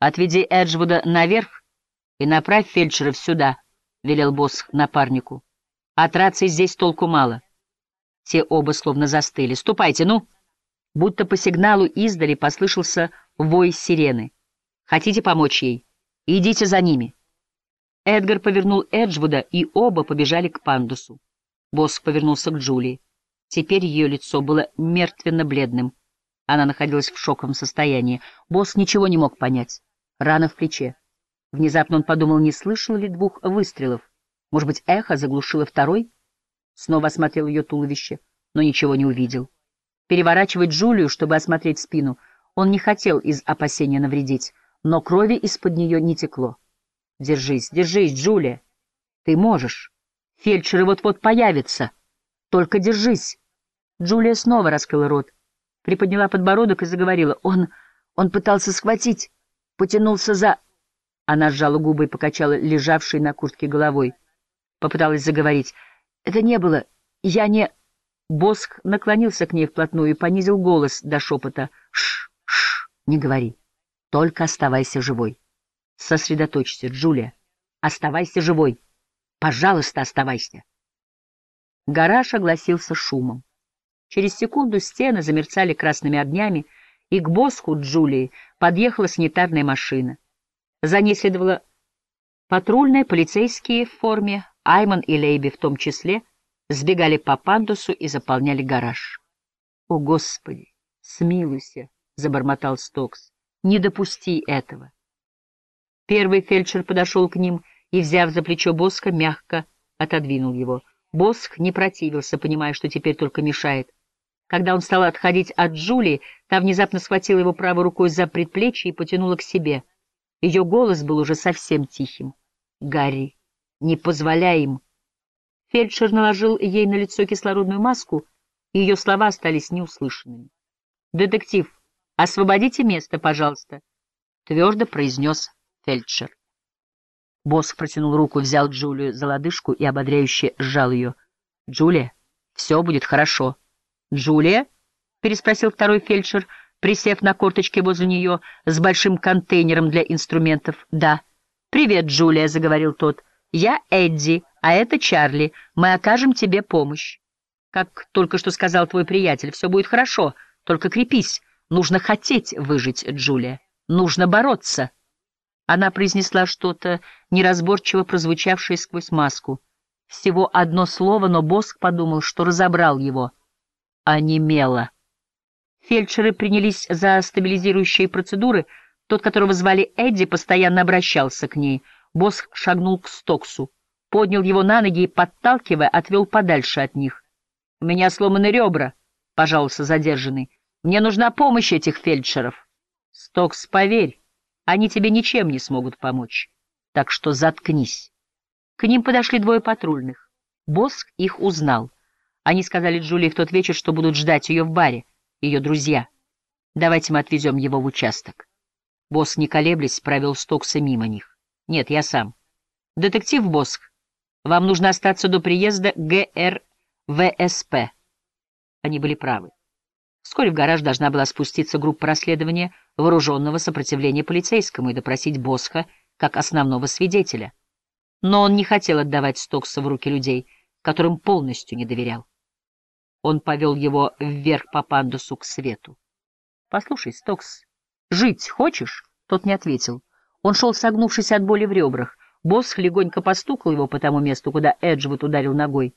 Отведи Эджвуда наверх и направь фельдшеров сюда, — велел босс напарнику. От рации здесь толку мало. Те оба словно застыли. Ступайте, ну! Будто по сигналу издали послышался вой сирены. Хотите помочь ей? Идите за ними. Эдгар повернул Эджвуда, и оба побежали к пандусу. Босс повернулся к Джулии. Теперь ее лицо было мертвенно-бледным. Она находилась в шоковом состоянии. Босс ничего не мог понять. Рана в плече. Внезапно он подумал, не слышал ли двух выстрелов. Может быть, эхо заглушило второй? Снова осмотрел ее туловище, но ничего не увидел. Переворачивать Джулию, чтобы осмотреть спину, он не хотел из опасения навредить, но крови из-под нее не текло. Держись, держись, Джулия. Ты можешь. Фельдшеры вот-вот появятся. Только держись. Джулия снова раскрыла рот, приподняла подбородок и заговорила. Он... он пытался схватить, потянулся за... Она сжала губы и покачала лежавшей на куртке головой. Попыталась заговорить. Это не было... Я не... Боск наклонился к ней вплотную и понизил голос до шепота. Шш, шш, не говори. Только оставайся живой. Сосредоточься, Джулия. Оставайся живой. Пожалуйста, оставайся. Гараж огласился шумом. Через секунду стены замерцали красными огнями, и к боску Джулии подъехала санитарная машина. За ней следовала патрульная, полицейские в форме, Айман и Лейби в том числе, сбегали по пандусу и заполняли гараж. — О, Господи, смилуйся! — забормотал Стокс. — Не допусти этого! Первый фельдшер подошел к ним и, взяв за плечо Боска, мягко отодвинул его. Боск не противился, понимая, что теперь только мешает. Когда он стал отходить от Джулии, та внезапно схватила его правой рукой за предплечье и потянула к себе. Ее голос был уже совсем тихим. «Гарри, не позволяй им!» Фельдшер наложил ей на лицо кислородную маску, и ее слова остались неуслышанными. «Детектив, освободите место, пожалуйста», — твердо произнес фельдшер. Босс протянул руку, взял Джулию за лодыжку и ободряюще сжал ее. «Джулия, все будет хорошо». «Джулия?» — переспросил второй фельдшер, присев на корточки возле нее с большим контейнером для инструментов. «Да». «Привет, Джулия», — заговорил тот. «Я Эдди, а это Чарли. Мы окажем тебе помощь». «Как только что сказал твой приятель, все будет хорошо. Только крепись. Нужно хотеть выжить, Джулия. Нужно бороться». Она произнесла что-то, неразборчиво прозвучавшее сквозь маску. Всего одно слово, но Боск подумал, что разобрал его. Онемело. Фельдшеры принялись за стабилизирующие процедуры. Тот, которого звали Эдди, постоянно обращался к ней. Боск шагнул к Стоксу, поднял его на ноги и, подталкивая, отвел подальше от них. — У меня сломаны ребра, — пожаловался задержанный. — Мне нужна помощь этих фельдшеров. — Стокс, поверь. Они тебе ничем не смогут помочь. Так что заткнись. К ним подошли двое патрульных. Боск их узнал. Они сказали Джулии в тот вечер, что будут ждать ее в баре, ее друзья. Давайте мы отвезем его в участок. Босс, не колеблясь, провел Стокса мимо них. Нет, я сам. Детектив Боск, вам нужно остаться до приезда ГРВСП. Они были правы. Вскоре в гараж должна была спуститься группа расследования вооруженного сопротивления полицейскому и допросить Босха как основного свидетеля. Но он не хотел отдавать Стокса в руки людей, которым полностью не доверял. Он повел его вверх по пандусу к свету. — Послушай, Стокс, жить хочешь? Тот не ответил. Он шел, согнувшись от боли в ребрах. Босх легонько постукал его по тому месту, куда Эджвуд ударил ногой.